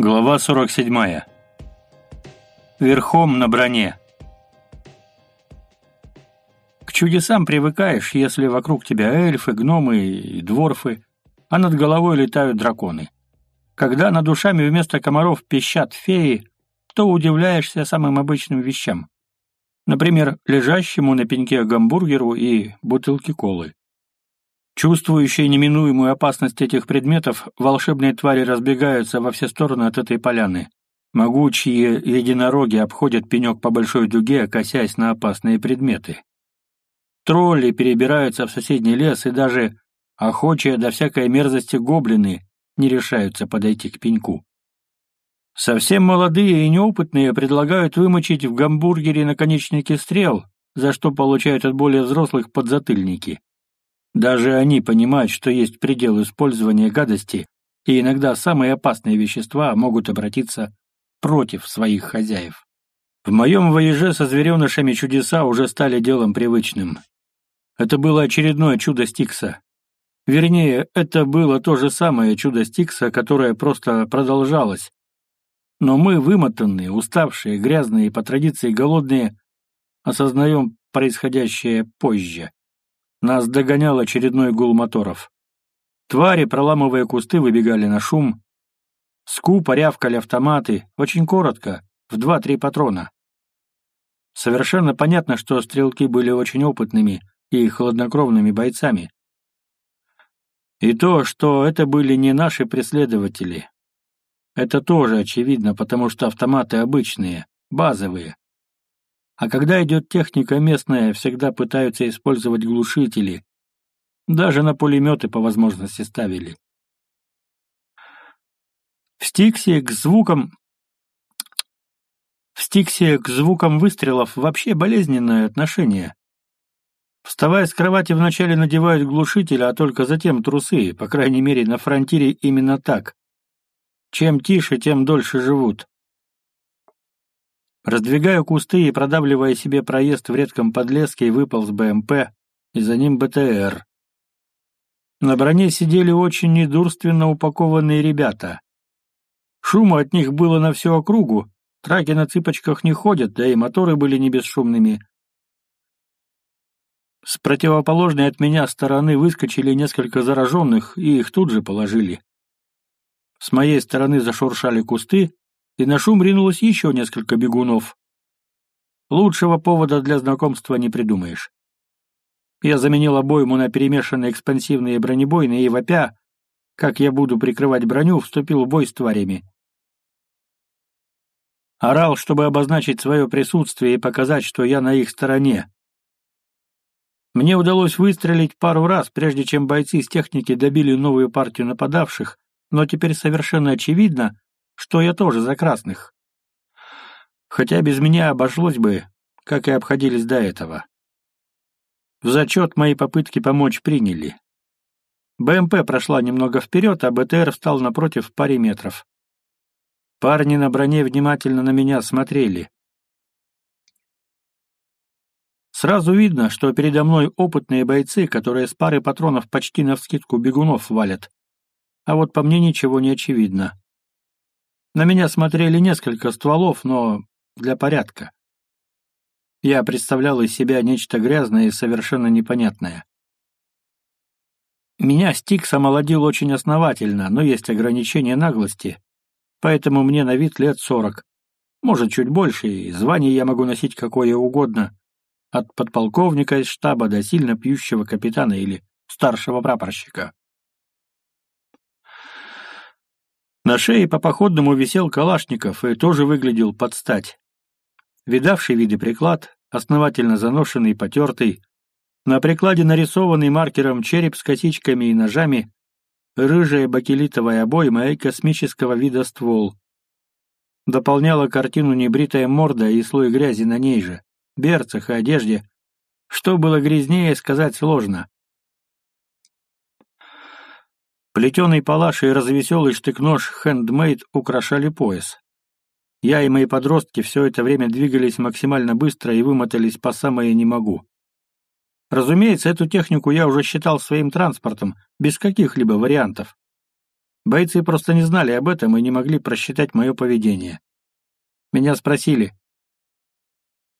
Глава 47. Верхом на броне. К чудесам привыкаешь, если вокруг тебя эльфы, гномы и дворфы, а над головой летают драконы. Когда над душами вместо комаров пищат феи, то удивляешься самым обычным вещам. Например, лежащему на пеньке гамбургеру и бутылке колы. Чувствующие неминуемую опасность этих предметов, волшебные твари разбегаются во все стороны от этой поляны. Могучие единороги обходят пенек по большой дуге, косясь на опасные предметы. Тролли перебираются в соседний лес, и даже охочие до всякой мерзости гоблины не решаются подойти к пеньку. Совсем молодые и неопытные предлагают вымочить в гамбургере наконечники стрел, за что получают от более взрослых подзатыльники. Даже они понимают, что есть предел использования гадости, и иногда самые опасные вещества могут обратиться против своих хозяев. В моем воеже со зверенышами чудеса уже стали делом привычным. Это было очередное чудо Стикса. Вернее, это было то же самое чудо Стикса, которое просто продолжалось. Но мы, вымотанные, уставшие, грязные и по традиции голодные, осознаем происходящее позже. Нас догонял очередной гул моторов. Твари, проламывая кусты, выбегали на шум. Скупо рявкали автоматы, очень коротко, в два-три патрона. Совершенно понятно, что стрелки были очень опытными и хладнокровными бойцами. И то, что это были не наши преследователи. Это тоже очевидно, потому что автоматы обычные, базовые, а когда идет техника местная, всегда пытаются использовать глушители. Даже на пулеметы по возможности ставили. В Стиксе к звукам... В Стиксе к звукам выстрелов вообще болезненное отношение. Вставая с кровати, вначале надевают глушитель, а только затем трусы, по крайней мере, на фронтире именно так. Чем тише, тем дольше живут. Раздвигая кусты и продавливая себе проезд в редком подлеске, выпал с БМП, и за ним БТР. На броне сидели очень недурственно упакованные ребята. Шума от них было на всю округу, траки на цыпочках не ходят, да и моторы были не бесшумными. С противоположной от меня стороны выскочили несколько зараженных, и их тут же положили. С моей стороны зашуршали кусты, и на шум ринулось еще несколько бегунов. Лучшего повода для знакомства не придумаешь. Я заменил обойму на перемешанные экспансивные бронебойные и вопя, как я буду прикрывать броню, вступил в бой с тварями. Орал, чтобы обозначить свое присутствие и показать, что я на их стороне. Мне удалось выстрелить пару раз, прежде чем бойцы с техники добили новую партию нападавших, но теперь совершенно очевидно, что я тоже за красных. Хотя без меня обошлось бы, как и обходились до этого. В зачет мои попытки помочь приняли. БМП прошла немного вперед, а БТР встал напротив в паре метров. Парни на броне внимательно на меня смотрели. Сразу видно, что передо мной опытные бойцы, которые с пары патронов почти навскидку бегунов валят. А вот по мне ничего не очевидно. На меня смотрели несколько стволов, но для порядка. Я представлял из себя нечто грязное и совершенно непонятное. Меня Стикс омолодил очень основательно, но есть ограничения наглости, поэтому мне на вид лет сорок. Может, чуть больше, и звание я могу носить какое угодно, от подполковника из штаба до сильно пьющего капитана или старшего прапорщика. На шее по походному висел Калашников и тоже выглядел под стать. Видавший виды приклад, основательно заношенный и потертый, на прикладе нарисованный маркером череп с косичками и ножами, рыжая бакелитовая обойма и космического вида ствол. Дополняла картину небритая морда и слой грязи на ней же, берцах и одежде. Что было грязнее, сказать сложно. Плетеный палаш и развеселый штык-нож «Хэндмейд» украшали пояс. Я и мои подростки все это время двигались максимально быстро и вымотались по самое не могу. Разумеется, эту технику я уже считал своим транспортом, без каких-либо вариантов. Бойцы просто не знали об этом и не могли просчитать мое поведение. Меня спросили.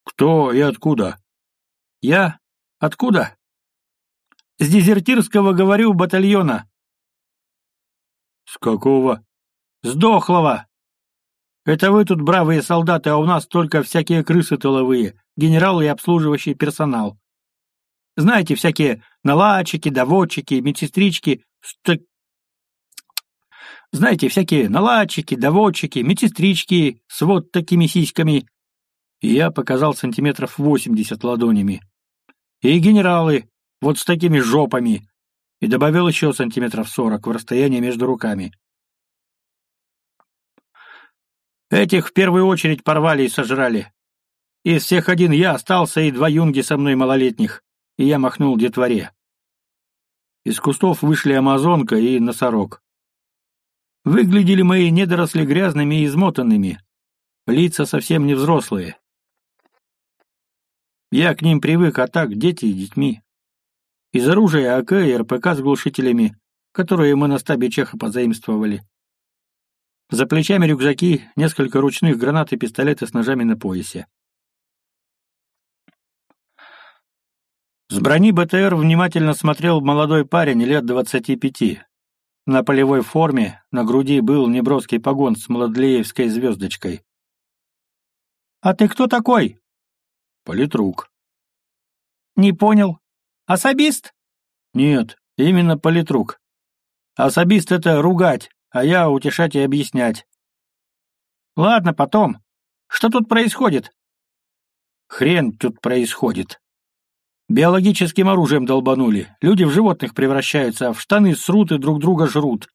«Кто и откуда?» «Я? Откуда?» «С дезертирского, говорю, батальона». «С какого?» «С дохлого. Это вы тут бравые солдаты, а у нас только всякие крысы тыловые, генералы и обслуживающий персонал. Знаете, всякие наладчики, доводчики, медсестрички, ст... Знаете, всякие наладчики, доводчики, медсестрички с вот такими сиськами. И я показал сантиметров восемьдесят ладонями. И генералы, вот с такими жопами. И добавил еще сантиметров сорок в расстоянии между руками. Этих в первую очередь порвали и сожрали. Из всех один я остался и два юнги со мной малолетних, и я махнул детворе. Из кустов вышли амазонка и носорог. Выглядели мои недоросли грязными и измотанными. Лица совсем не взрослые. Я к ним привык, а так дети и детьми. Из оружия АК и РПК с глушителями, которые мы на стабе Чеха позаимствовали. За плечами рюкзаки, несколько ручных гранат и пистолеты с ножами на поясе. С брони БТР внимательно смотрел молодой парень лет двадцати пяти. На полевой форме на груди был неброский погон с младлеевской звездочкой. «А ты кто такой?» «Политрук». «Не понял. Особист?» «Нет, именно политрук. Особист — это ругать, а я утешать и объяснять». «Ладно, потом. Что тут происходит?» «Хрен тут происходит. Биологическим оружием долбанули. Люди в животных превращаются, в штаны срут и друг друга жрут.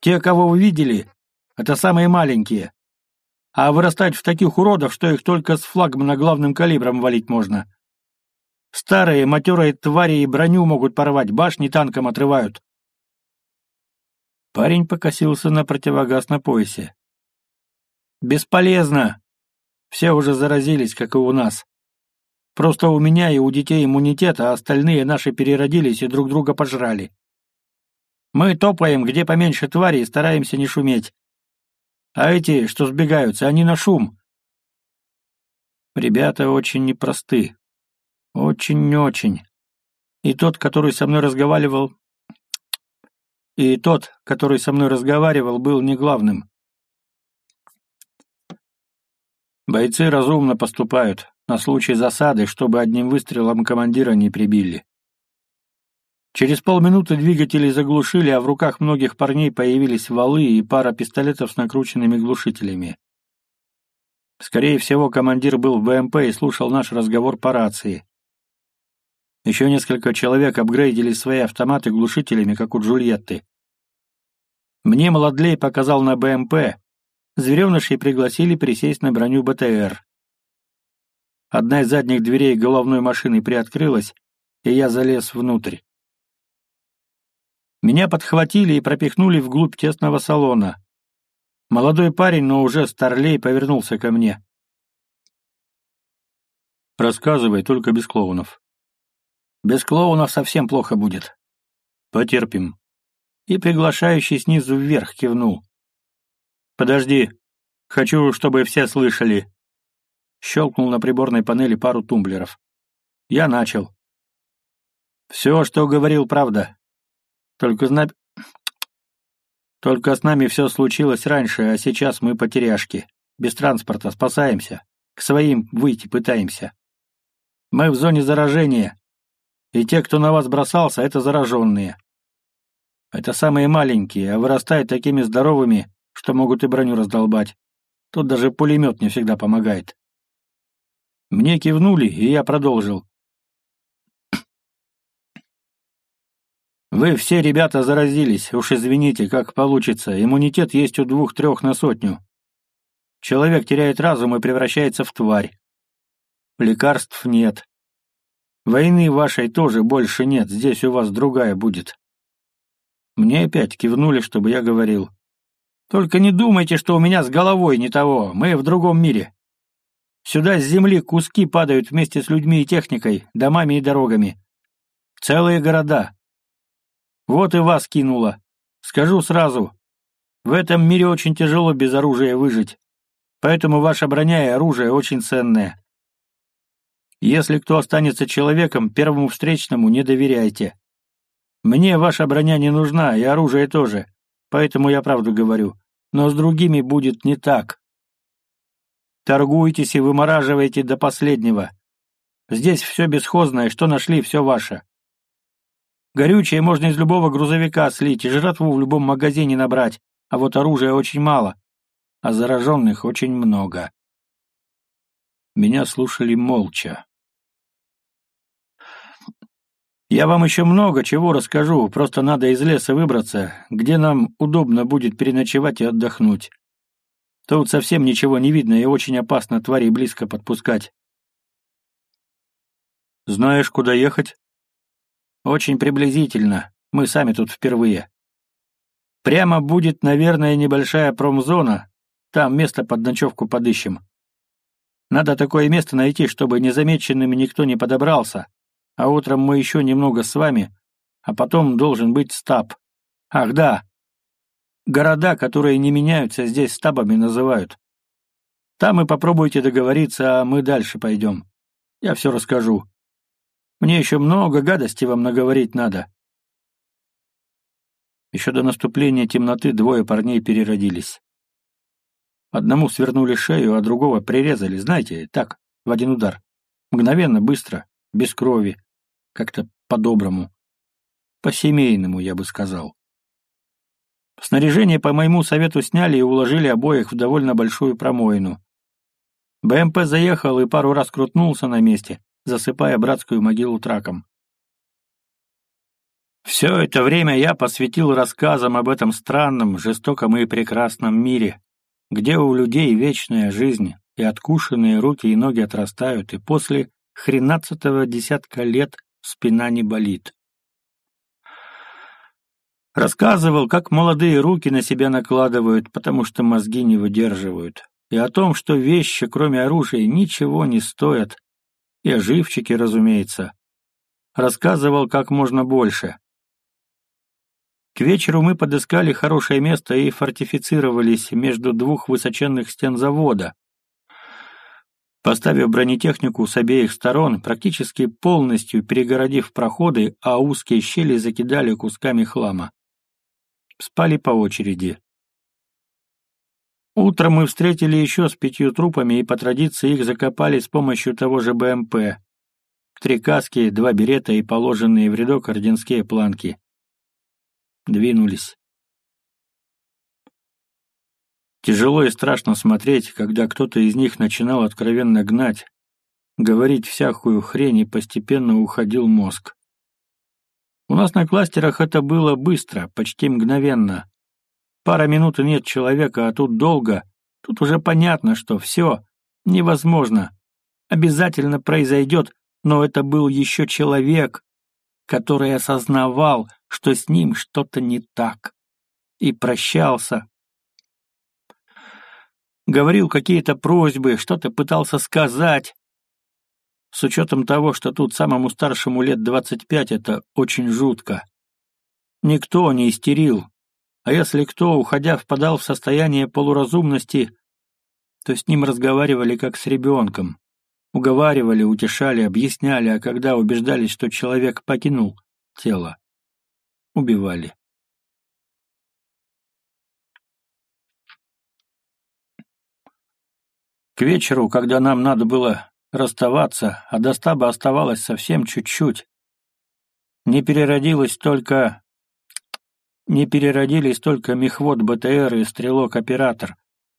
Те, кого вы видели, это самые маленькие. А вырастать в таких уродов, что их только с флагмана главным валить можно. Старые матерые твари и броню могут порвать, башни танком отрывают. Парень покосился на противогаз на поясе. «Бесполезно. Все уже заразились, как и у нас. Просто у меня и у детей иммунитет, а остальные наши переродились и друг друга пожрали. Мы топаем, где поменьше твари, и стараемся не шуметь. А эти, что сбегаются, они на шум. Ребята очень непросты. Очень-очень. И тот, который со мной разговаривал... И тот, который со мной разговаривал, был не главным. Бойцы разумно поступают, на случай засады, чтобы одним выстрелом командира не прибили. Через полминуты двигатели заглушили, а в руках многих парней появились валы и пара пистолетов с накрученными глушителями. Скорее всего, командир был в БМП и слушал наш разговор по рации. Еще несколько человек апгрейдили свои автоматы глушителями, как у Джульетты. Мне Молодлей показал на БМП. Зверевнышей пригласили присесть на броню БТР. Одна из задних дверей головной машины приоткрылась, и я залез внутрь. Меня подхватили и пропихнули вглубь тесного салона. Молодой парень, но уже старлей, повернулся ко мне. «Рассказывай, только без клоунов». «Без клоунов совсем плохо будет». «Потерпим». И приглашающий снизу вверх кивнул. «Подожди. Хочу, чтобы все слышали щелкнул на приборной панели пару тумблеров. Я начал. «Все, что говорил, правда. Только зна... Только с нами все случилось раньше, а сейчас мы потеряшки. Без транспорта спасаемся. К своим выйти пытаемся. Мы в зоне заражения. И те, кто на вас бросался, это зараженные. Это самые маленькие, а вырастают такими здоровыми, что могут и броню раздолбать. Тут даже пулемет не всегда помогает. Мне кивнули, и я продолжил. Вы все, ребята, заразились, уж извините, как получится. Иммунитет есть у двух-трех на сотню. Человек теряет разум и превращается в тварь. Лекарств нет. Войны вашей тоже больше нет, здесь у вас другая будет. Мне опять кивнули, чтобы я говорил. Только не думайте, что у меня с головой не того, мы в другом мире. Сюда с земли куски падают вместе с людьми и техникой, домами и дорогами. Целые города. Вот и вас кинуло. Скажу сразу, в этом мире очень тяжело без оружия выжить, поэтому ваша броня и оружие очень ценные. Если кто останется человеком, первому встречному не доверяйте. Мне ваша броня не нужна, и оружие тоже, поэтому я правду говорю. Но с другими будет не так. Торгуйтесь и вымораживайте до последнего. Здесь все бесхозное, что нашли, все ваше. Горючее можно из любого грузовика слить и жратву в любом магазине набрать, а вот оружия очень мало, а зараженных очень много. Меня слушали молча. Я вам еще много чего расскажу, просто надо из леса выбраться, где нам удобно будет переночевать и отдохнуть. Тут совсем ничего не видно и очень опасно тварей близко подпускать. Знаешь, куда ехать? Очень приблизительно. Мы сами тут впервые. Прямо будет, наверное, небольшая промзона. Там место под ночевку подыщем. Надо такое место найти, чтобы незамеченным никто не подобрался, а утром мы еще немного с вами, а потом должен быть стаб. Ах да, города, которые не меняются, здесь стабами называют. Там и попробуйте договориться, а мы дальше пойдем. Я все расскажу. Мне еще много гадостей вам наговорить надо. Еще до наступления темноты двое парней переродились. Одному свернули шею, а другого прирезали, знаете, так, в один удар. Мгновенно, быстро, без крови, как-то по-доброму. По-семейному, я бы сказал. Снаряжение по моему совету сняли и уложили обоих в довольно большую промоину. БМП заехал и пару раз крутнулся на месте, засыпая братскую могилу траком. Все это время я посвятил рассказам об этом странном, жестоком и прекрасном мире, где у людей вечная жизнь, и откушенные руки и ноги отрастают, и после хренадцатого десятка лет спина не болит. Рассказывал, как молодые руки на себя накладывают, потому что мозги не выдерживают, и о том, что вещи, кроме оружия, ничего не стоят, и о живчике, разумеется. Рассказывал как можно больше. К вечеру мы подыскали хорошее место и фортифицировались между двух высоченных стен завода, поставив бронетехнику с обеих сторон, практически полностью перегородив проходы, а узкие щели закидали кусками хлама. Спали по очереди. Утром мы встретили еще с пятью трупами и по традиции их закопали с помощью того же БМП. Три каски, два берета и положенные в рядок орденские планки. Двинулись. Тяжело и страшно смотреть, когда кто-то из них начинал откровенно гнать, говорить всякую хрень и постепенно уходил мозг. У нас на кластерах это было быстро, почти мгновенно. Пара минут и нет человека, а тут долго. Тут уже понятно, что все невозможно. Обязательно произойдет, но это был еще человек, который осознавал, что с ним что-то не так. И прощался, говорил какие-то просьбы, что-то пытался сказать. С учетом того, что тут самому старшему лет двадцать пять, это очень жутко. Никто не истерил, а если кто, уходя, впадал в состояние полуразумности, то с ним разговаривали как с ребенком. Уговаривали, утешали, объясняли, а когда убеждались, что человек покинул тело, убивали. К вечеру, когда нам надо было расставаться, а до стаба оставалось совсем чуть-чуть, не переродилось только... Не переродились только мехвод БТР и стрелок-оператор,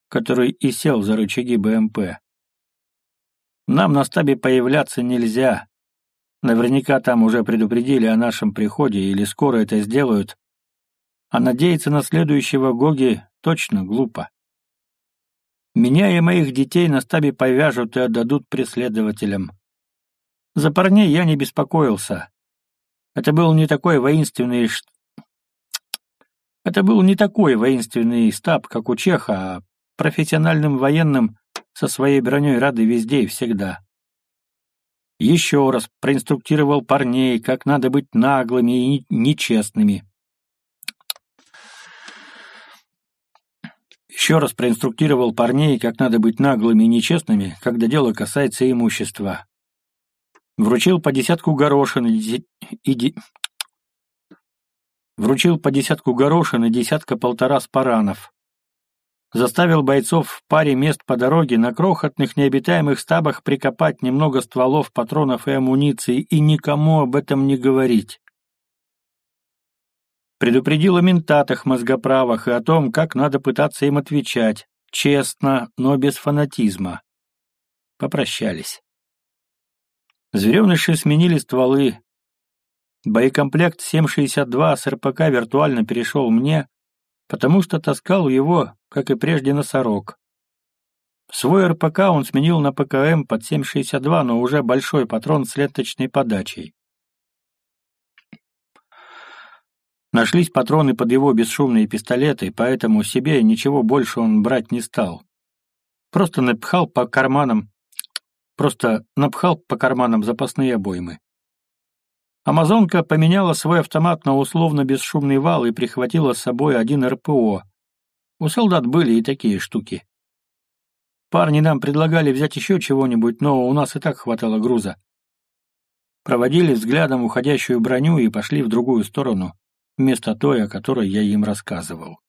который и сел за рычаги БМП. Нам на стабе появляться нельзя. Наверняка там уже предупредили о нашем приходе или скоро это сделают. А надеяться на следующего Гоги точно глупо. Меня и моих детей на стабе повяжут и отдадут преследователям. За парней я не беспокоился. Это был не такой воинственный... Это был не такой воинственный стаб, как у Чеха, а профессиональным военным со своей броней рады везде и всегда. Еще раз проинструктировал парней, как надо быть наглыми и нечестными. Еще раз проинструктировал парней, как надо быть наглыми и нечестными, когда дело касается имущества. Вручил по десятку горошин и, и, вручил по десятку горошин и десятка-полтора спаранов. Заставил бойцов в паре мест по дороге на крохотных необитаемых стабах прикопать немного стволов, патронов и амуниции и никому об этом не говорить. Предупредил о ментатах, мозгоправах и о том, как надо пытаться им отвечать, честно, но без фанатизма. Попрощались. Зверевныши сменили стволы, Боекомплект 7,62 с РПК виртуально перешел мне, потому что таскал его, как и прежде, носорог. Свой РПК он сменил на ПКМ под 7,62, но уже большой патрон с ленточной подачей. Нашлись патроны под его бесшумные пистолеты, поэтому себе ничего больше он брать не стал. Просто напхал по карманам, просто напхал по карманам запасные обоймы. Амазонка поменяла свой автомат на условно бесшумный вал и прихватила с собой один РПО. У солдат были и такие штуки. Парни нам предлагали взять еще чего-нибудь, но у нас и так хватало груза. Проводили взглядом уходящую броню и пошли в другую сторону, вместо той, о которой я им рассказывал.